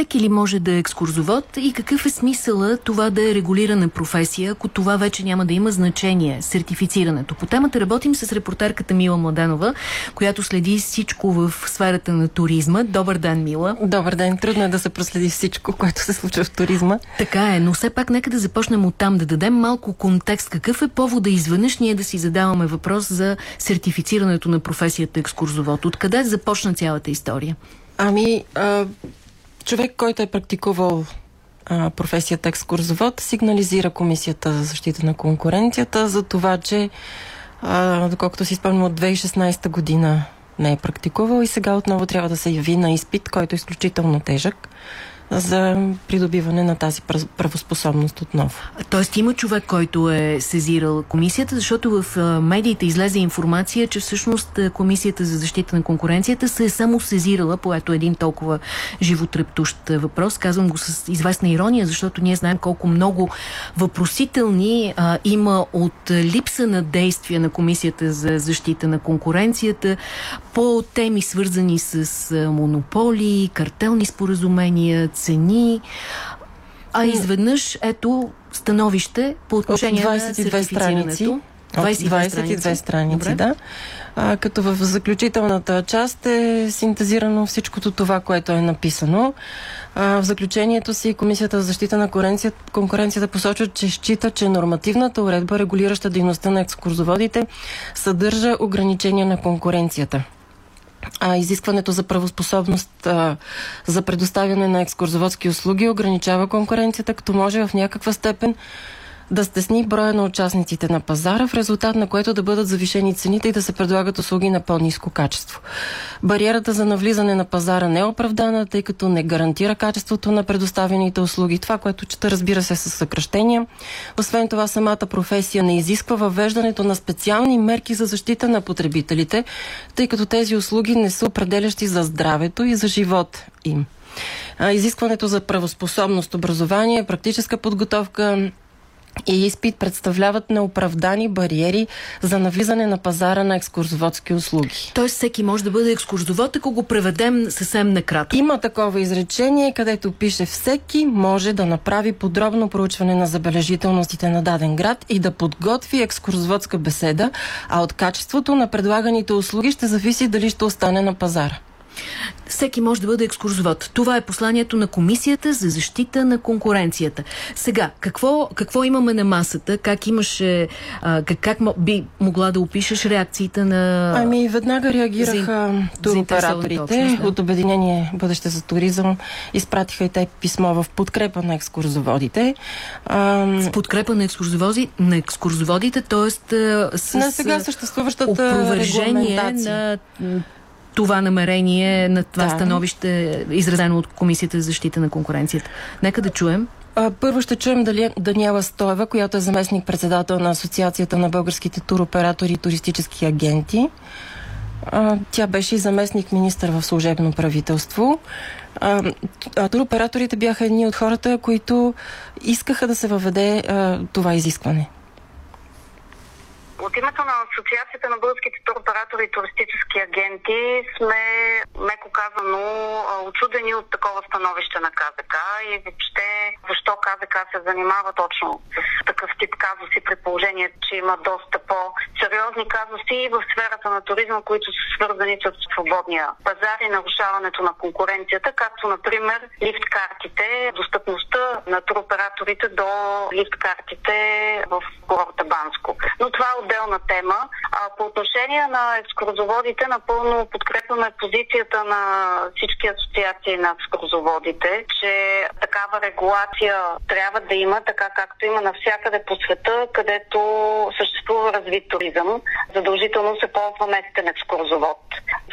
Всеки ли може да е екскурзовод и какъв е смисъла това да е регулирана професия, ако това вече няма да има значение, сертифицирането? По темата работим с репортерката Мила Младенова, която следи всичко в сферата на туризма. Добър ден, Мила. Добър ден. Трудно е да се проследи всичко, което се случва в туризма. Така е, но все пак нека да започнем от там, да дадем малко контекст. Какъв е повода изведнъж ние да си задаваме въпрос за сертифицирането на професията екскурзовод? Откъде започна цялата история? Ами, а, човек, който е практикувал а, професията екскурзовод, сигнализира Комисията за защита на конкуренцията за това, че а, доколкото си спомням от 2016 година не е практикувал и сега отново трябва да се яви на изпит, който е изключително тежък за придобиване на тази правоспособност отново. Тоест има човек, който е сезирал комисията, защото в медиите излезе информация, че всъщност комисията за защита на конкуренцията се е само сезирала по ето един толкова животрептущ въпрос. Казвам го с известна ирония, защото ние знаем колко много въпросителни а, има от липса на действия на комисията за защита на конкуренцията по теми свързани с монополи, картелни споразумения, цени, а изведнъж ето становище по отношение От 22 на страници. От 22, 22 страници, да. А, като в заключителната част е синтезирано всичкото това, което е написано. А, в заключението си Комисията за защита на конкуренцията, конкуренцията посочва, че счита, че нормативната уредба, регулираща дейността на екскурзоводите, съдържа ограничения на конкуренцията а, изискването за правоспособност а, за предоставяне на екскурзоводски услуги ограничава конкуренцията, като може в някаква степен да стесни броя на участниците на пазара, в резултат на което да бъдат завишени цените и да се предлагат услуги на по-низко качество. Бариерата за навлизане на пазара не е оправдана, тъй като не гарантира качеството на предоставените услуги. Това, което чета, разбира се, с съкръщения. Освен това, самата професия не изисква въвеждането на специални мерки за защита на потребителите, тъй като тези услуги не са определящи за здравето и за живот им. Изискването за правоспособност, образование, практическа подготовка, и изпит представляват неоправдани бариери за навлизане на пазара на екскурзоводски услуги. Тоест всеки може да бъде екскурзовод, ако го преведем съвсем накратко. Има такова изречение, където пише всеки може да направи подробно проучване на забележителностите на даден град и да подготви екскурзоводска беседа, а от качеството на предлаганите услуги ще зависи дали ще остане на пазара. Всеки може да бъде екскурзовод. Това е посланието на Комисията за защита на конкуренцията. Сега, какво, какво имаме на масата? Как имаше, а, как, как би могла да опишеш реакциите на... Ами, веднага реагираха за, туроператорите да. от Обединение Бъдеще за туризъм. Изпратиха и те писмо в подкрепа на екскурзоводите. А, с подкрепа на, екскурзоводи, на екскурзоводите, т.е. с... На сега съществуващата регламентация. на това намерение, на това да. становище, изразено от Комисията за защита на конкуренцията. Нека да чуем. А, първо ще чуем дали Даниела Стоева, която е заместник-председател на Асоциацията на българските туроператори и туристически агенти. А, тя беше и заместник-министър в служебно правителство. А, а туроператорите бяха едни от хората, които искаха да се въведе а, това изискване. От името на Асоциацията на българските туроператори и туристически агенти сме, меко казано, очудени от такова становище на КЗК и въобще защо КЗК се занимава точно с такъв тип казуси при положение, че има доста по-сериозни казуси в сферата на туризма, които са свързани с свободния пазар и нарушаването на конкуренцията, както например лифт картите, достъпността на туроператорите до лифт картите в курорта Банско. Но това е отделна тема. А по отношение на екскурзоводите, напълно подкрепяме позицията на всички асоциации на екскурзоводите, че такава регулация трябва да има, така както има навсякъде по света, където съществува развит туризъм. Задължително се ползва местен екскурзовод.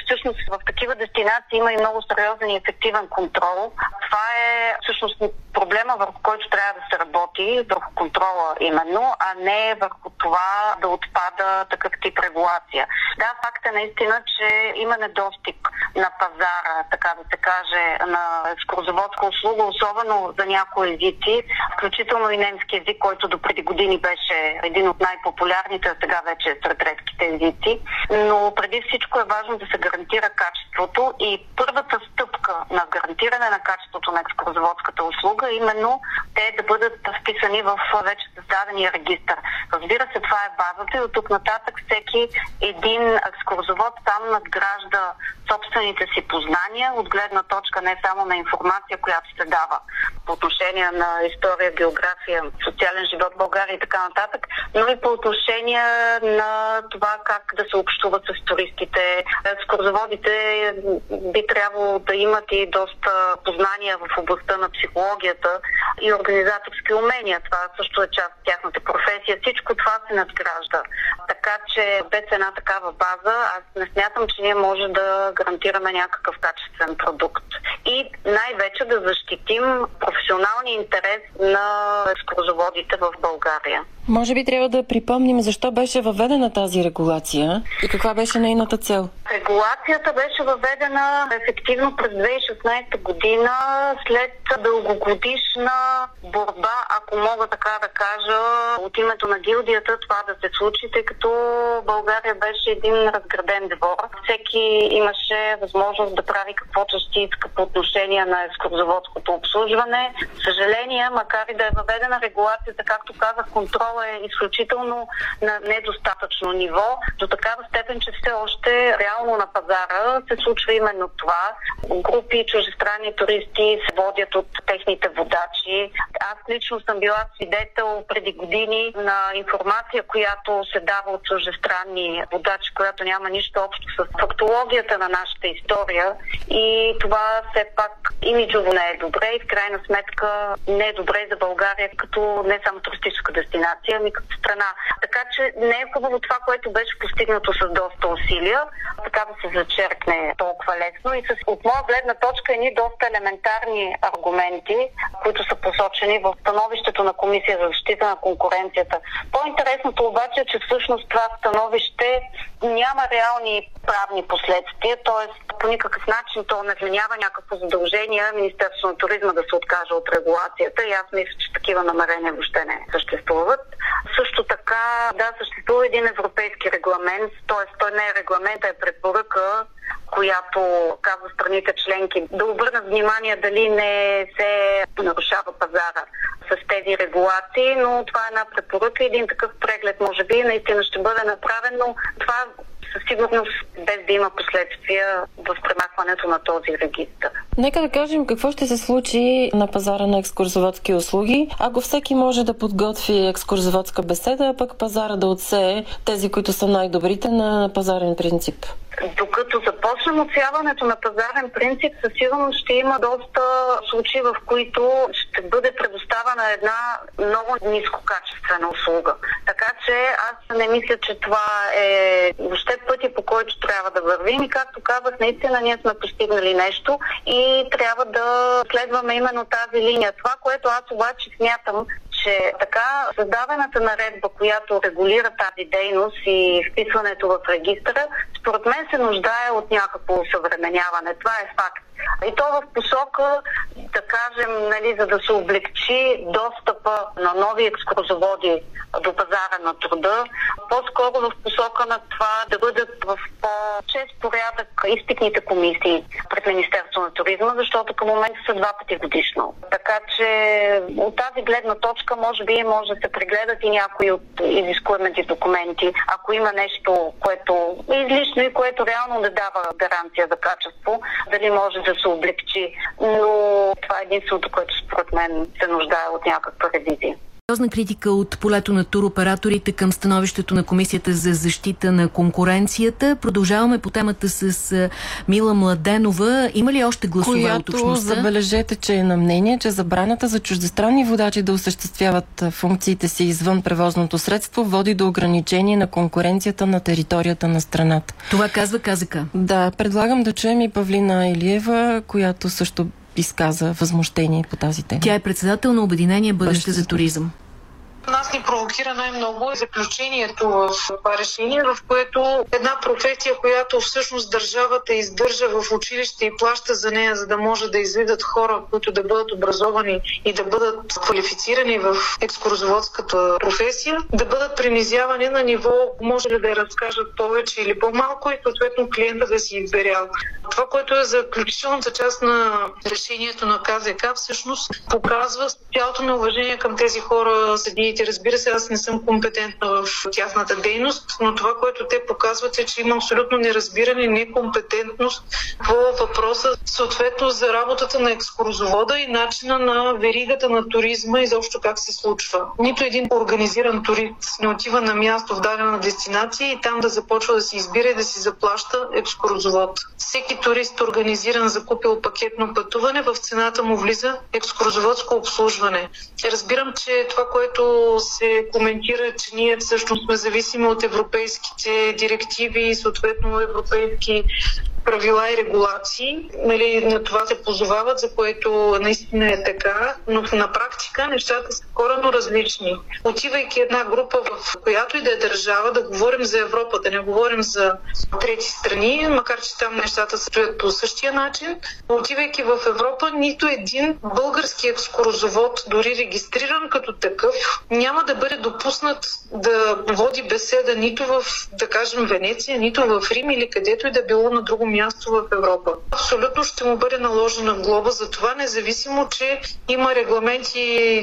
Всъщност в такива дестинации има и много сериозен и ефективен контрол. Това е всъщност проблема, върху който трябва да се работи, върху контрола именно, а не върху това да отпада такъв тип регулация. Да, факт е наистина, че има недостиг на пазара, така да се каже, на екскурзоводска услуга, особено за някои езици, включително и немски език, който до преди години беше един от най-популярните, а сега вече е сред редките езици. Но преди всичко е важно да се гарантира качеството и първата стъпка на гарантиране на качеството на екскурзоводската услуга, именно те да бъдат вписани в вече създадения регистр. Разбира се, това е базата и от тук нататък всеки един екскурзовод там надгражда собствените си познания от гледна точка не само на информация, която се дава по отношение на история, география, социален живот в България и така нататък, но и по отношение на това как да се общуват с туристите. Екскурзоводите би трябвало да имат и доста познания в областта на психологията и организаторски умения. Това също е част от тяхната професия. Всичко това се надгражда. Така че без една такава база, аз не смятам, че ние може да гарантираме някакъв качествен продукт. И най-вече да защитим професионалния интерес на екскурзоводите в България. Може би трябва да припомним защо беше въведена тази регулация и каква беше нейната цел. Регулацията беше въведена ефективно през 2016 година след дългогодишна борба, ако мога така да кажа, от името на гилдията това да се случи, тъй като България беше един разграден двор. Всеки имаше възможност да прави каквото ще иска по отношение на екскурзоводското обслужване. Съжаление, макар и да е въведена регулацията, както казах, контрол е изключително на недостатъчно ниво, до такава степен, че все още реално на пазара се случва именно това. Групи чужестранни туристи се водят от техните водачи. Аз лично съм била свидетел преди години на информация, която се дава от чужестранни водачи, която няма нищо общо с фактологията на нашата история и това все пак имиджово не е добре и в крайна сметка не е добре за България като не само туристическа дестинация, ами като страна. Така че не е хубаво това, което беше постигнато с доста усилия, така да се зачеркне толкова лесно и с, от моя гледна точка едни доста елементарни аргументи, които са посочени в становището на Комисия за защита на конкуренцията. По-интересното обаче е, че всъщност това становище няма реални правни последствия, т.е. по никакъв начин то не вменява някакво задължение Министерството на туризма да се откаже от регулацията и аз мисля, че такива намерения въобще не съществуват. Също така, да, съществува един европейски регламент, т.е. той не е регламент, а е препоръка, която казва страните членки да обърнат внимание дали не се нарушава пазара с тези регулации, но това е една препоръка. Един такъв преглед може би наистина ще бъде направен, но това със сигурност без да има последствия в премахването на този регистр. Нека да кажем какво ще се случи на пазара на екскурзоводски услуги, ако всеки може да подготви екскурзоводска беседа, а пък пазара да отсее тези, които са най-добрите на пазарен принцип. Докато започнем отсяването на пазарен принцип, със сигурност ще има доста случаи, в които ще бъде предоставена една много нискокачествена услуга. Така че аз не мисля, че това е въобще пътя, по който трябва да вървим. И както казах, наистина ние сме постигнали нещо и трябва да следваме именно тази линия. Това, което аз обаче смятам, че така създаваната наредба, която регулира тази дейност и вписването в регистъра, според мен се нуждае от някакво съвременяване. Това е факт. И то в посока, да кажем, нали, за да се облегчи достъпа на нови екскурзоводи до пазара на труда, по-скоро в посока на това да бъдат в по-чест порядък изпитните комисии пред Министерство на туризма, защото към момента са два пъти годишно. Така че от тази гледна точка може би може да се прегледат и някои от изискуемите документи, ако има нещо, което е излишно и което реално не дава гаранция за качество, дали може да се облегчи. Но това е единственото, което според мен се нуждае от някаква ревизия. Сериозна критика от полето на туроператорите към становището на Комисията за защита на конкуренцията. Продължаваме по темата с Мила Младенова. Има ли още гласове Която, от общността? забележете, че е на мнение, че забраната за чуждестранни водачи да осъществяват функциите си извън превозното средство води до ограничение на конкуренцията на територията на страната. Това казва КЗК. Да, предлагам да чуем и Павлина Илиева, която също изказа възмущение по тази тема. Тя е председател на Обединение Бъдеще за туризъм. Нас ни провокира най-много заключението в това решение, в което една професия, която всъщност държавата издържа в училище и плаща за нея, за да може да извидат хора, които да бъдат образовани и да бъдат квалифицирани в екскурзоводската професия, да бъдат принизявани на ниво, може ли да я разкажат повече или по-малко и съответно клиента да си изберял. Това, което е заключителната част на решението на КЗК, всъщност показва цялото ми уважение към тези хора, съдиите. Разбира се, аз не съм компетентна в тяхната дейност, но това, което те показват е, че има абсолютно неразбиране, некомпетентност по въпроса, съответно за работата на екскурзовода и начина на веригата на туризма и заобщо как се случва. Нито един организиран турист не отива на място в дадена дестинация и там да започва да си избира и да си заплаща екскурзовод. Всеки турист, организиран, закупил пакетно пътуване, в цената му влиза екскурзоводско обслужване. Разбирам, че това, което се коментира, че ние всъщност сме зависими от европейските директиви и съответно европейски правила и регулации, нали, на това се позовават, за което наистина е така, но на практика нещата са коренно различни. Отивайки една група, в която и да е държава, да говорим за Европа, да не говорим за трети страни, макар че там нещата се стоят по същия начин, отивайки в Европа, нито един български екскурзовод, дори регистриран като такъв, няма да бъде допуснат да води беседа нито в, да кажем, Венеция, нито в Рим или където и да било на друго място в Европа. Абсолютно ще му бъде наложена глоба за това, независимо, че има регламенти,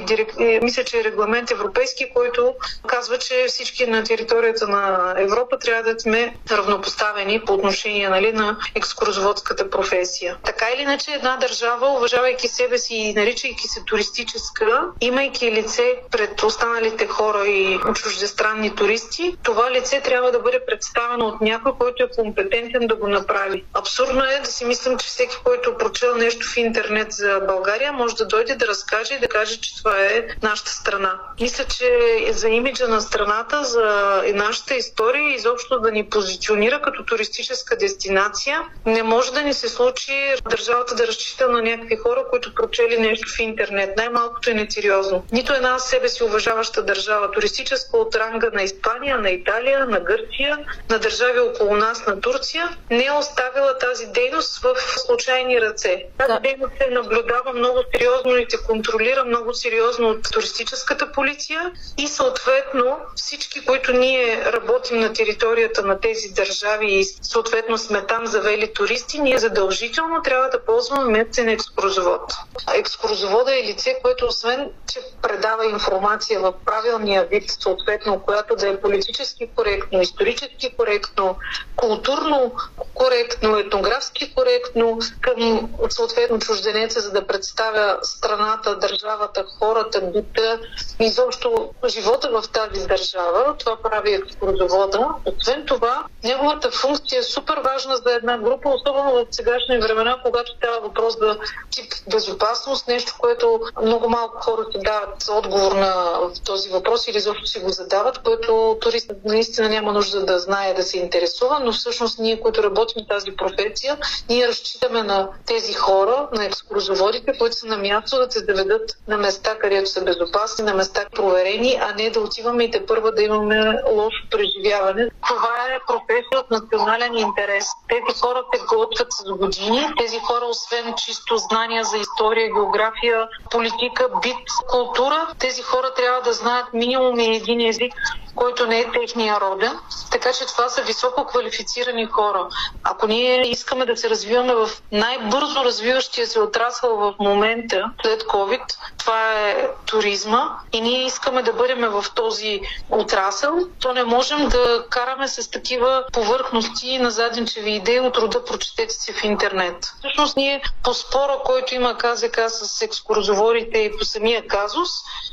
дирек... Е, мисля, че е регламент европейски, който казва, че всички на територията на Европа трябва да сме равнопоставени по отношение нали, на екскурзоводската професия. Така или иначе, една държава, уважавайки себе си и наричайки се туристическа, имайки лице пред останалите хора и чуждестранни туристи, това лице трябва да бъде представено от някой, който е компетентен да го направи. Абсурдно е да си мислим, че всеки, който прочел нещо в интернет за България, може да дойде да разкаже и да каже, че това е нашата страна. Мисля, че за имиджа на страната, за нашата история, изобщо да ни позиционира като туристическа дестинация, не може да ни се случи държавата да разчита на някакви хора, които прочели нещо в интернет. Най-малкото е несериозно. Нито една себе си уважаваща държава, туристическа от ранга на Испания, на Италия, на Гърция, на държави около нас, на Турция, не е оставила тази дейност в случайни ръце. Тази да. дейност се наблюдава много сериозно и се контролира много сериозно от туристическата полиция и съответно всички, които ние работим на територията на тези държави и съответно сме там завели туристи, ние задължително трябва да ползваме местен екскурзовод. Екскурзовода е лице, което освен, че предава информация в правилния вид, съответно, която да е политически коректно, исторически коректно, културно коректно, етнографски коректно към съответно чужденеца, за да представя страната, държавата, хората, бита, изобщо живота в тази държава. Това прави екскурзовода. Освен това, неговата функция е супер важна за една група, особено в сегашни времена, когато става въпрос за тип безопасност, нещо, което много малко хора си дават отговор на този въпрос или изобщо си го задават, което туристът наистина няма нужда да знае, да се интересува, но всъщност ние, които работим в тази професия, ние разчитаме на тези хора, на екскурзоводите, които са на място да се заведат на места, където са безопасни, на места проверени, а не да отиваме и те първа да имаме лошо преживяване. Това е професия от национален интерес. Тези хора се готвят с години. Тези хора, освен чисто знания за история, география, политика, бит, култура, тези хора трябва да знаят минимум един език, който не е техния роден. Така че това са високо квалифицирани хора. Ако ние искаме да се развиваме в най-бързо развиващия се отрасъл в момента след COVID, това е туризма и ние искаме да бъдем в този отрасъл, то не можем да караме с такива повърхности на задничеви идеи от рода прочетете си в интернет. Всъщност ние по спора, който има КЗК с екскурзоворите и по самия казус,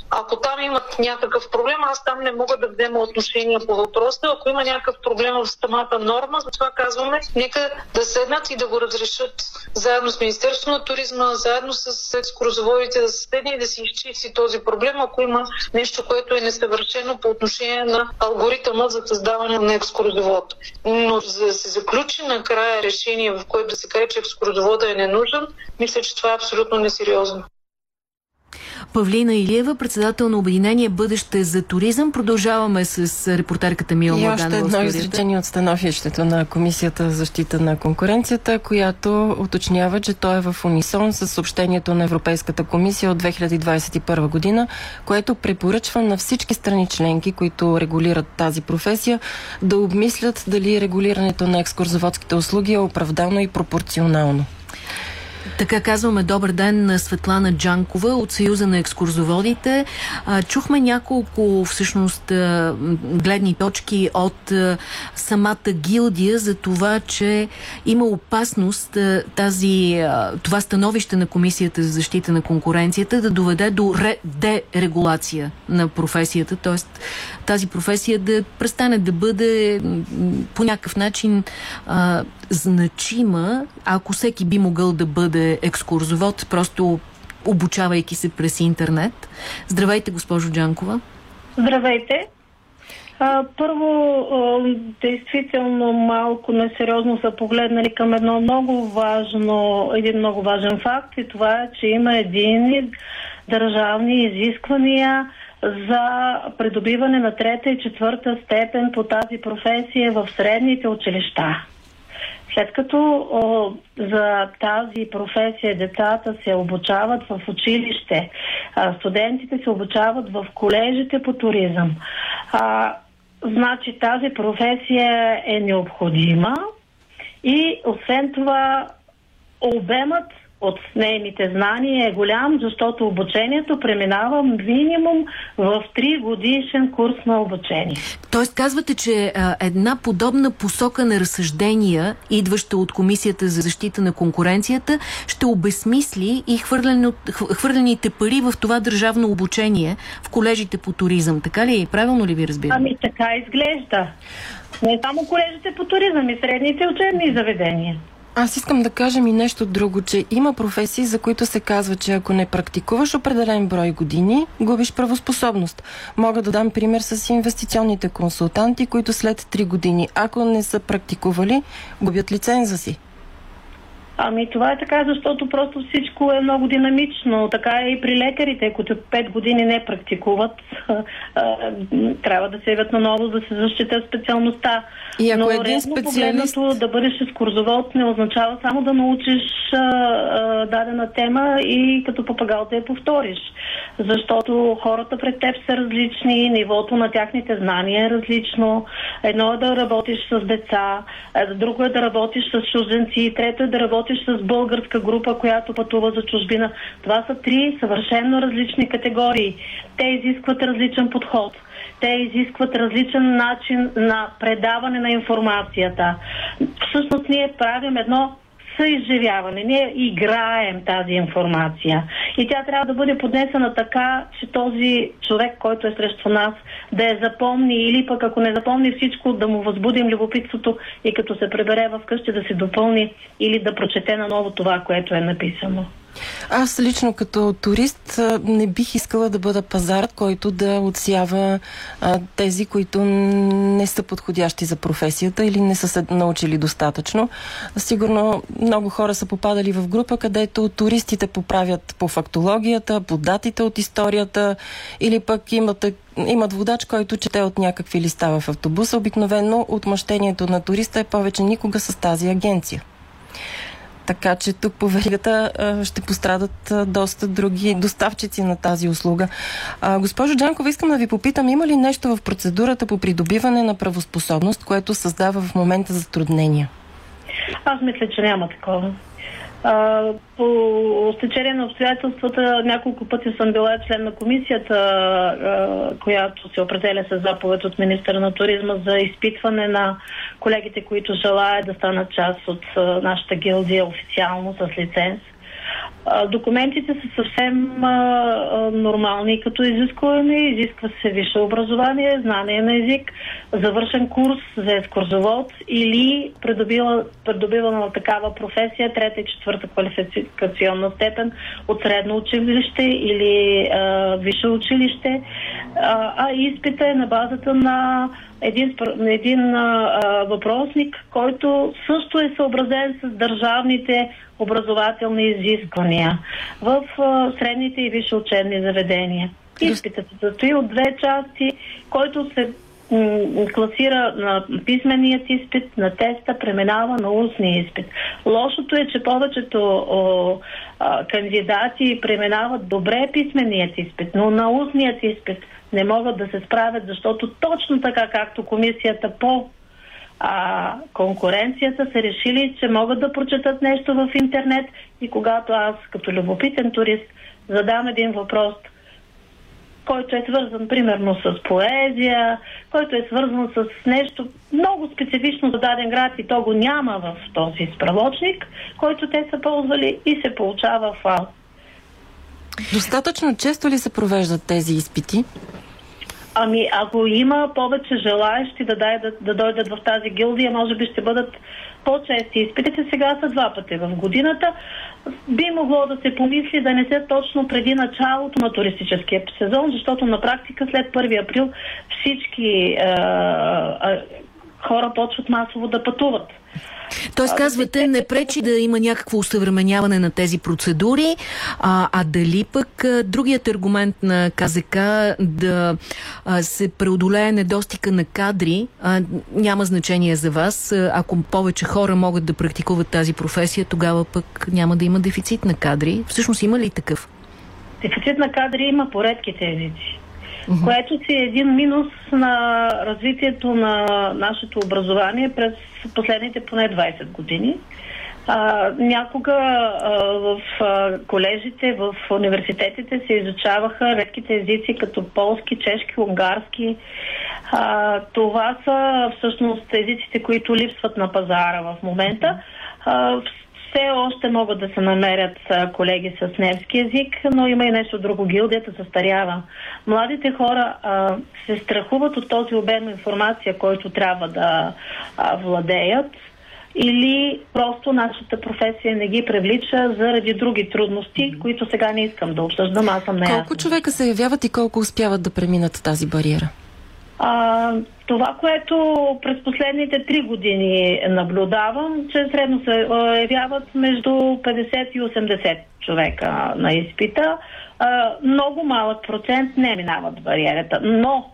ако там имат някакъв проблем, аз там не мога да взема отношение по въпроса. Ако има някакъв проблем в самата норма, затова казваме, нека да седнат и да го разрешат заедно с Министерството на туризма, заедно с екскурзоводите да се седне и да си изчисти този проблем, ако има нещо, което е несъвършено по отношение на алгоритъма за създаване на екскурзовод. Но за да се заключи накрая решение, в което да се каже, че екскурзовода е ненужен, мисля, че това е абсолютно несериозно. Павлина Илиева, председател на Обединение Бъдеще за туризъм. Продължаваме с репортерката Мила И още едно изречение от становището на Комисията за защита на конкуренцията, която уточнява, че той е в унисон с съобщението на Европейската комисия от 2021 година, което препоръчва на всички страни членки, които регулират тази професия, да обмислят дали регулирането на екскурзоводските услуги е оправдано и пропорционално. Така казваме добър ден на Светлана Джанкова от Съюза на екскурзоводите. Чухме няколко всъщност гледни точки от самата гилдия за това, че има опасност тази, това становище на Комисията за защита на конкуренцията да доведе до дерегулация на професията, т.е. тази професия да престане да бъде по някакъв начин значима, ако всеки би могъл да бъде екскурзовод, просто обучавайки се през интернет. Здравейте, госпожо Джанкова. Здравейте. А, първо, действително малко несериозно са погледнали към едно много важно, един много важен факт и това е, че има един държавни изисквания за придобиване на трета и четвърта степен по тази професия в средните училища. След като о, за тази професия децата се обучават в училище, а, студентите се обучават в колежите по туризъм, а, значи тази професия е необходима и освен това обемът от нейните знания е голям, защото обучението преминава минимум в 3 годишен курс на обучение. Тоест казвате, че а, една подобна посока на разсъждения, идваща от Комисията за защита на конкуренцията, ще обесмисли и хвърлените пари в това държавно обучение в колежите по туризъм. Така ли е? Правилно ли ви разбирам? Ами така изглежда. Не само колежите по туризъм и средните учебни заведения. Аз искам да кажа ми нещо друго, че има професии, за които се казва, че ако не практикуваш определен брой години, губиш правоспособност. Мога да дам пример с инвестиционните консултанти, които след 3 години, ако не са практикували, губят лиценза си. Ами това е така, защото просто всичко е много динамично. Така е и при лекарите, които 5 години не практикуват, трябва да се явят наново да се защита специалността. И ако Но един специалист... да бъдеш екскурзовод не означава само да научиш дадена тема и като попагал да я повториш. Защото хората пред теб са различни, нивото на тяхните знания е различно. Едно е да работиш с деца, друго е да работиш с чужденци, трето е да работиш с българска група, която пътува за чужбина. Това са три съвършенно различни категории. Те изискват различен подход те изискват различен начин на предаване на информацията. Всъщност ние правим едно съизживяване. Ние играем тази информация. И тя трябва да бъде поднесена така, че този човек, който е срещу нас, да я запомни или пък ако не запомни всичко, да му възбудим любопитството и като се пребере в къщи да си допълни или да прочете наново това, което е написано. Аз лично като турист не бих искала да бъда пазарът, който да отсява а, тези, които не са подходящи за професията или не са се научили достатъчно. Сигурно много хора са попадали в група, където туристите поправят по фактологията, по датите от историята или пък имате имат водач, който чете от някакви листа в автобуса. Обикновено отмъщението на туриста е повече никога с тази агенция. Така че тук по веригата ще пострадат доста други доставчици на тази услуга. Госпожо Джанкова, искам да ви попитам, има ли нещо в процедурата по придобиване на правоспособност, което създава в момента затруднения? Аз мисля, че няма такова. А, по стечение на обстоятелствата няколко пъти съм била член на комисията, а, която се определя с заповед от министъра на туризма за изпитване на колегите, които желаят да станат част от а, нашата гилдия официално с лиценз. Документите са съвсем нормални като изискване. Изисква се висше образование, знание на език, завършен курс за екскурзовод или придобивана на такава професия, трета и четвърта квалификационна степен от средно училище или а, висше училище. А, а изпита е на базата на един, един а, въпросник, който също е съобразен с държавните образователни изисквания в а, средните и висши учебни заведения. Изпитът се състои от две части, който се класира на писменият изпит, на теста, преминава на устния изпит. Лошото е, че повечето о, а, кандидати преминават добре писменият изпит, но на устният изпит не могат да се справят, защото точно така, както комисията по а, конкуренцията са решили, че могат да прочетат нещо в интернет и когато аз като любопитен турист задам един въпрос – който е свързан примерно с поезия, който е свързан с нещо много специфично за даден град и то го няма в този справочник, който те са ползвали и се получава фал. Достатъчно често ли се провеждат тези изпити? Ами, ако има повече желаящи да, дай, да, да дойдат в тази гилдия, може би ще бъдат по-чести. Изпитите сега са два пъти в годината. Би могло да се помисли да не се точно преди началото на туристическия сезон, защото на практика след 1 април всички е, е, хора почват масово да пътуват. Тоест, казвате, не пречи да има някакво усъвременяване на тези процедури, а, а дали пък а, другият аргумент на КЗК да а, се преодолее недостига на кадри, а, няма значение за вас. Ако повече хора могат да практикуват тази професия, тогава пък няма да има дефицит на кадри. Всъщност има ли такъв? Дефицит на кадри има по редките езици uh-huh. което си е един минус на развитието на нашето образование през последните поне 20 години. А, някога а, в а, колежите, в университетите се изучаваха редките езици като полски, чешки, унгарски. А, това са всъщност езиците, които липсват на пазара в момента. А, все още могат да се намерят колеги с немски язик, но има и нещо друго. Гилдията застарява. Младите хора а, се страхуват от този обем информация, който трябва да а, владеят или просто нашата професия не ги привлича заради други трудности, които сега не искам да обсъждам, аз съм неясна. Колко човека се явяват и колко успяват да преминат тази бариера? А, това, което през последните три години наблюдавам, че средно се явяват между 50 и 80 човека на изпита. А, много малък процент не минават бариерата, но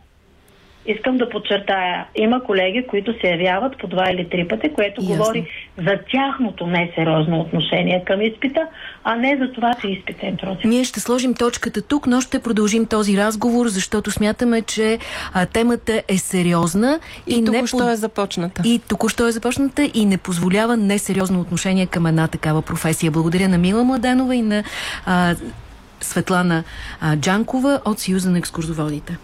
искам да подчертая, има колеги, които се явяват по два или три пъти, което Ясно. говори за тяхното несериозно отношение към изпита, а не за това, че изпита е труден. Ние ще сложим точката тук, но ще продължим този разговор, защото смятаме, че а, темата е сериозна и, и току-що не... е започната. И току-що е започната и не позволява несериозно отношение към една такава професия. Благодаря на Мила Младенова и на а, Светлана а, Джанкова от Съюза на екскурзоводите.